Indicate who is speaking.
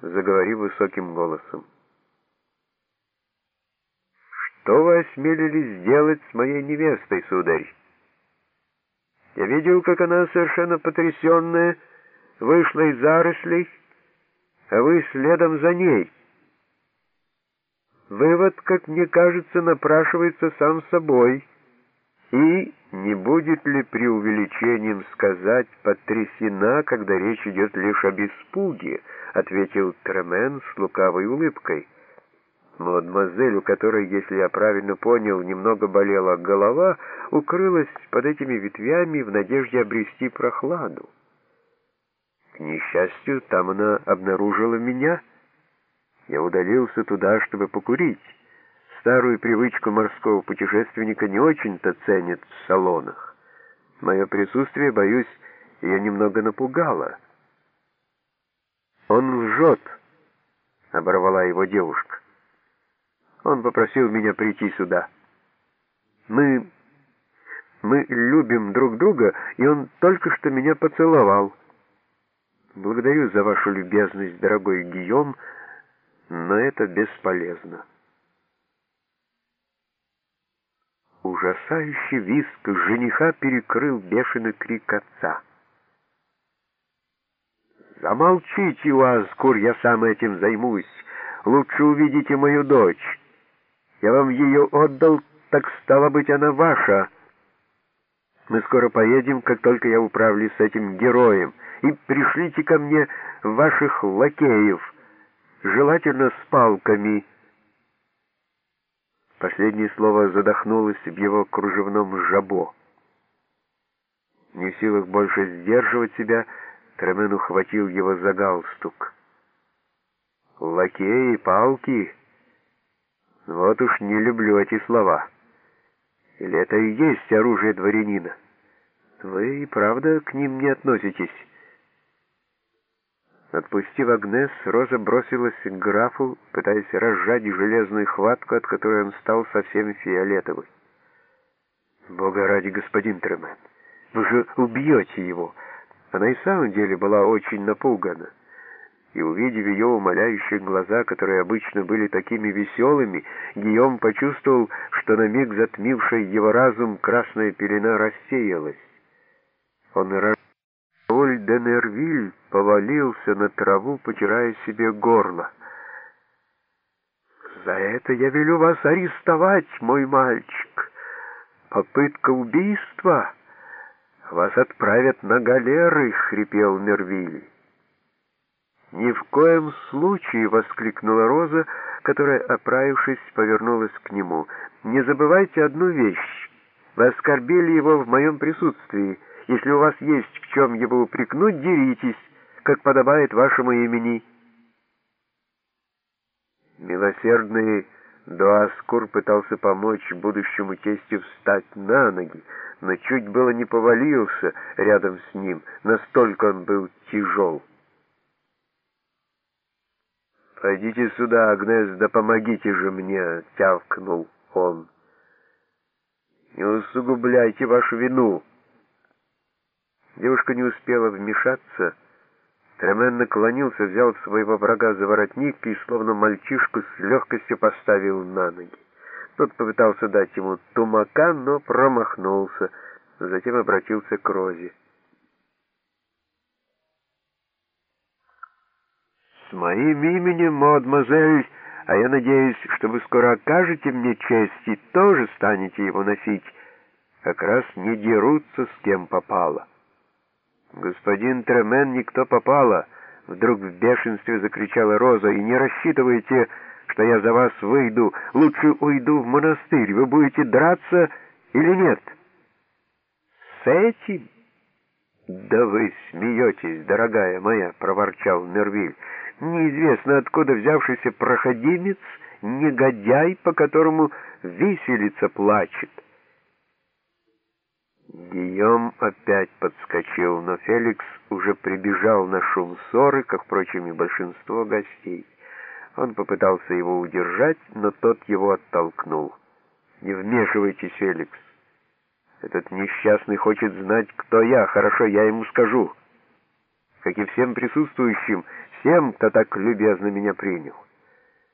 Speaker 1: заговорив высоким голосом. «Что вы осмелились сделать с моей невестой, сударь? Я видел, как она, совершенно потрясенная, вышла из зарослей, а вы следом за ней. Вывод, как мне кажется, напрашивается сам собой. И не будет ли преувеличением сказать «потрясена», когда речь идет лишь об испуге, ответил Тремен с лукавой улыбкой. Мадемуазель, у которой, если я правильно понял, немного болела голова, укрылась под этими ветвями в надежде обрести прохладу. К несчастью, там она обнаружила меня. Я удалился туда, чтобы покурить. Старую привычку морского путешественника не очень-то ценят в салонах. Мое присутствие, боюсь, ее немного напугало. «Он лжет», — оборвала его девушка. «Он попросил меня прийти сюда. Мы... мы любим друг друга, и он только что меня поцеловал». Благодарю за вашу любезность, дорогой Гийом, но это бесполезно. Ужасающий виск жениха перекрыл бешеный крик отца. «Замолчите, Уазкур, я сам этим займусь. Лучше увидите мою дочь. Я вам ее отдал, так стало быть, она ваша. Мы скоро поедем, как только я управлюсь с этим героем» и пришлите ко мне ваших лакеев, желательно с палками». Последнее слово задохнулось в его кружевном жабо. Не в силах больше сдерживать себя, Тремен ухватил его за галстук. «Лакеи, палки? Вот уж не люблю эти слова. Или это и есть оружие дворянина? Вы и правда к ним не относитесь?» Отпустив Агнес, Роза бросилась к графу, пытаясь разжать железную хватку, от которой он стал совсем фиолетовый. «Бога ради, господин Тремен, вы же убьете его!» Она и в самом деле была очень напугана. И увидев ее умоляющие глаза, которые обычно были такими веселыми, Гийом почувствовал, что на миг затмившая его разум красная пелена рассеялась. Он Оль де Нервиль повалился на траву, потирая себе горло. «За это я велю вас арестовать, мой мальчик. Попытка убийства. Вас отправят на галеры», — хрипел Нервиль. «Ни в коем случае!» — воскликнула Роза, которая, оправившись, повернулась к нему. «Не забывайте одну вещь. Вы оскорбили его в моем присутствии». Если у вас есть в чем его упрекнуть, деритесь, как подобает вашему имени». Милосердный Дуаскур пытался помочь будущему тестю встать на ноги, но чуть было не повалился рядом с ним, настолько он был тяжел. «Пойдите сюда, Агнес, да помогите же мне!» — тявкнул он. «Не усугубляйте вашу вину!» Девушка не успела вмешаться. Тремен наклонился, взял своего врага за воротник и, словно мальчишку, с легкостью поставил на ноги. Тот попытался дать ему тумака, но промахнулся, затем обратился к Розе. «С моим именем, мадемуазель, а я надеюсь, что вы скоро окажете мне честь и тоже станете его носить, как раз не дерутся с кем попало». «Господин Тремен, никто попало!» Вдруг в бешенстве закричала Роза. «И не рассчитывайте, что я за вас выйду. Лучше уйду в монастырь. Вы будете драться или нет?» «С этим?» «Да вы смеетесь, дорогая моя!» — проворчал Нервиль. «Неизвестно, откуда взявшийся проходимец, негодяй, по которому виселица плачет». Гийом опять подскочил, но Феликс уже прибежал на шум ссоры, как, впрочем, и большинство гостей. Он попытался его удержать, но тот его оттолкнул. «Не вмешивайтесь, Феликс. Этот несчастный хочет знать, кто я. Хорошо, я ему скажу». как и всем присутствующим, всем, кто так любезно меня принял.